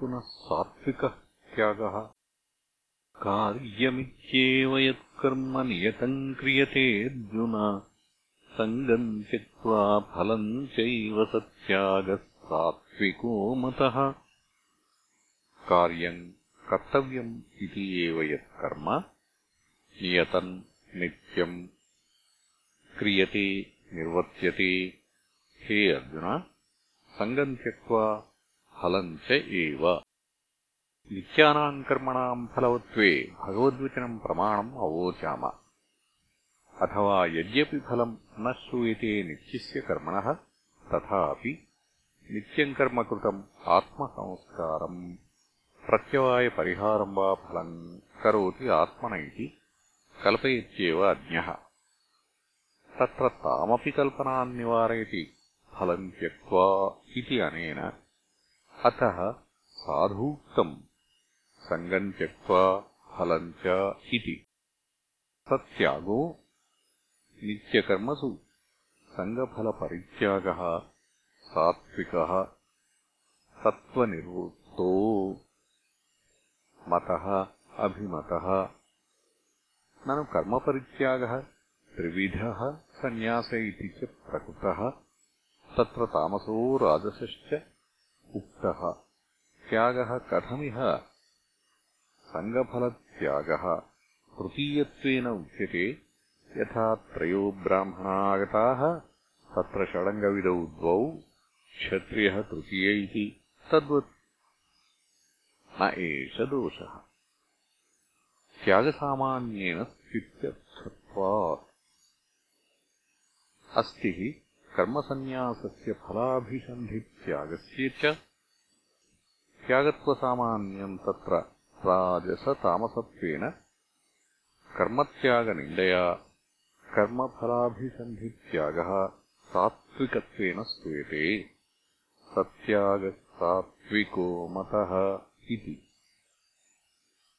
पुनः सात्विकः त्यागः। कार्यमित्येव यत्कर्म नियतम् क्रियते अर्जुन। सङ्गम् त्यक्त्वा फलम् चैव सत्यागः सात्विको मतः। कार्यम् कर्तव्यम् इति एव यत्कर्म। नियतम् नित्यम् क्रियते निर्वर्त्यते। हे अर्जुन सङ्गम् त्यक्त्वा फलम् च एव नित्यानाम् कर्मणाम् फलवत्वे भगवद्वचनम् प्रमाणम् अवोचाम अथवा यद्यपि फलम् न श्रूयते नित्यस्य कर्मणः तथापि नित्यम् कर्म कृतम् आत्मसंस्कारम् प्रत्यवायपरिहारम् वा फलम् करोति आत्मन इति कल्पयत्येव अज्ञः तत्र तामपि कल्पनान् निवारयति फलम् त्यक्त्वा इति अनेन अतः साधूक्तम् सङ्गम् त्यक्त्वा फलम् च इति। सत्यागो नित्यकर्मसु। सङ्गफलपरित्यागः सात्विकः सत्त्वनिवृत्तो मतः अभिमतः। ननु कर्मपरित्यागः त्रिविधः सन्न्यास इति च प्रकृतः। तत्र तामसो राजसश्च त्यागः कथमिह? सङ्गफलत्यागः। तृतीयत्वेन उच्यते। यथा त्रयो ब्राह्मणा आगताः तत्र षडङ्गविदौ द्वौ क्षत्रियः तृतीय इति। तद्वत् न एष दोषः। त्यागसामान्येन स्थित्यर्थत्वात्। अस्ति कर्मसन्न्यासस्य फलाभिसन्धित्यागस्य च त्यागत्वसामान्यम् तत्र राजसतामसत्वेन कर्मत्यागनिन्दया कर्मफलाभिसन्धित्यागः सात्विकत्वेन स्तूयते सत्यागः सात्विको मतः इति